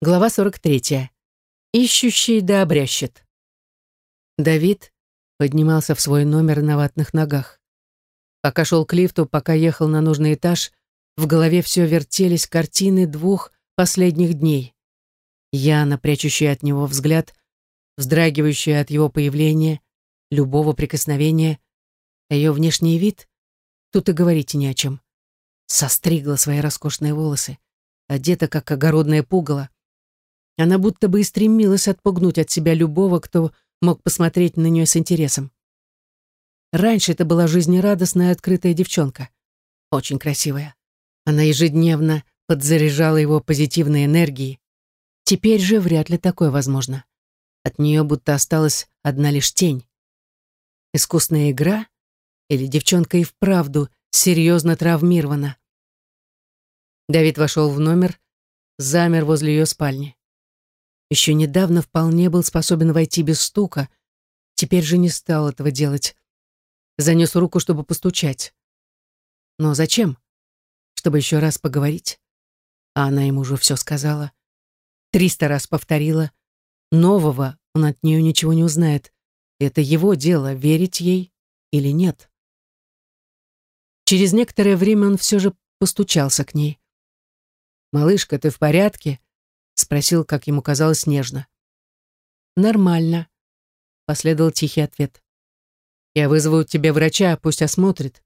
Глава 43. Ищущий да обрящет. Давид поднимался в свой номер на ватных ногах. Пока шел к лифту, пока ехал на нужный этаж, в голове все вертелись картины двух последних дней. Яна, прячущая от него взгляд, вздрагивающая от его появления, любого прикосновения, а ее внешний вид, тут и говорить не о чем. Состригла свои роскошные волосы, одета как огородное пугало, она будто бы и стремилась отпугнуть от себя любого, кто мог посмотреть на нее с интересом. Раньше это была жизнерадостная открытая девчонка. Очень красивая. Она ежедневно подзаряжала его позитивной энергией. Теперь же вряд ли такое возможно. От нее будто осталась одна лишь тень. Искусная игра? Или девчонка и вправду серьезно травмирована? Давид вошел в номер, замер возле ее спальни. Еще недавно вполне был способен войти без стука, теперь же не стал этого делать. Занес руку, чтобы постучать. Но зачем? Чтобы еще раз поговорить? А она ему уже все сказала. Триста раз повторила. Нового он от нее ничего не узнает. Это его дело, верить ей или нет. Через некоторое время он все же постучался к ней. «Малышка, ты в порядке?» Спросил, как ему казалось, нежно. «Нормально», — последовал тихий ответ. «Я вызову тебе врача, пусть осмотрит.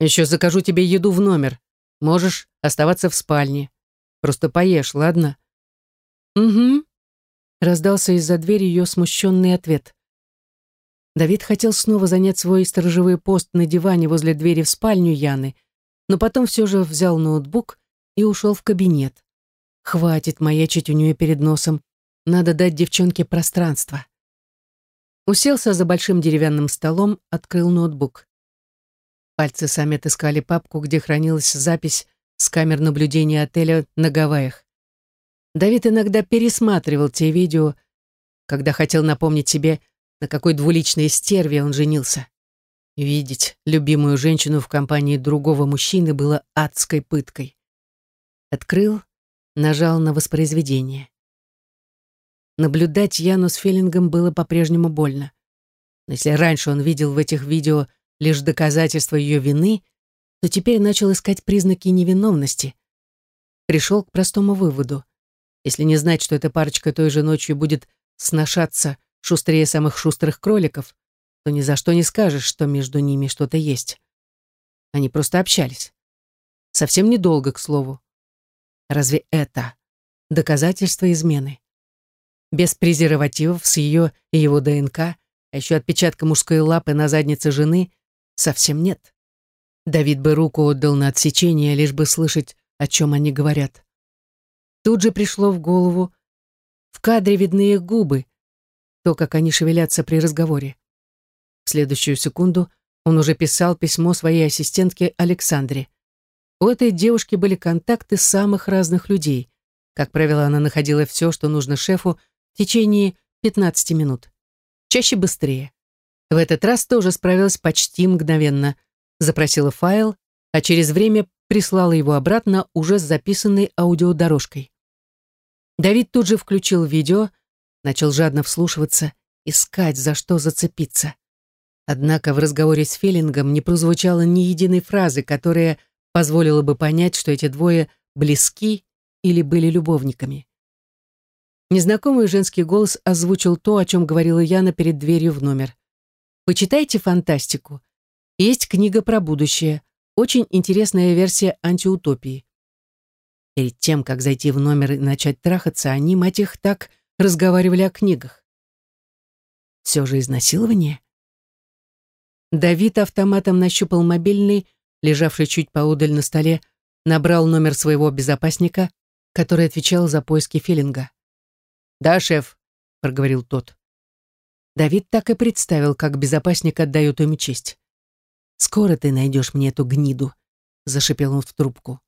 Еще закажу тебе еду в номер. Можешь оставаться в спальне. Просто поешь, ладно?» «Угу», — раздался из-за двери ее смущенный ответ. Давид хотел снова занять свой сторожевой пост на диване возле двери в спальню Яны, но потом все же взял ноутбук и ушел в кабинет. Хватит маячить у нее перед носом. Надо дать девчонке пространство. Уселся за большим деревянным столом, открыл ноутбук. Пальцы сами отыскали папку, где хранилась запись с камер наблюдения отеля на Гавайях. Давид иногда пересматривал те видео, когда хотел напомнить себе, на какой двуличной стерве он женился. Видеть любимую женщину в компании другого мужчины было адской пыткой. Открыл нажал на воспроизведение. Наблюдать Яну с Феллингом было по-прежнему больно. Но если раньше он видел в этих видео лишь доказательства ее вины, то теперь начал искать признаки невиновности. Пришел к простому выводу. Если не знать, что эта парочка той же ночью будет сношаться шустрее самых шустрых кроликов, то ни за что не скажешь, что между ними что-то есть. Они просто общались. Совсем недолго, к слову. Разве это доказательство измены? Без презервативов с ее и его ДНК, а еще отпечатка мужской лапы на заднице жены, совсем нет. Давид бы руку отдал на отсечение, лишь бы слышать, о чем они говорят. Тут же пришло в голову, в кадре видны их губы, то, как они шевелятся при разговоре. В следующую секунду он уже писал письмо своей ассистентке Александре. У этой девушки были контакты самых разных людей. Как правило, она находила все, что нужно шефу, в течение 15 минут. Чаще быстрее. В этот раз тоже справилась почти мгновенно. Запросила файл, а через время прислала его обратно уже с записанной аудиодорожкой. Давид тут же включил видео, начал жадно вслушиваться, искать, за что зацепиться. Однако в разговоре с Феллингом не прозвучало ни единой фразы, которая позволило бы понять, что эти двое близки или были любовниками. Незнакомый женский голос озвучил то, о чем говорила Яна перед дверью в номер. «Почитайте фантастику. Есть книга про будущее. Очень интересная версия антиутопии». Перед тем, как зайти в номер и начать трахаться, они, мать их, так разговаривали о книгах. Все же изнасилование? Давид автоматом нащупал мобильный, лежавший чуть поодаль на столе, набрал номер своего безопасника, который отвечал за поиски Филинга. «Да, шеф», — проговорил тот. Давид так и представил, как безопасник отдает ему честь. «Скоро ты найдешь мне эту гниду», — зашипел он в трубку.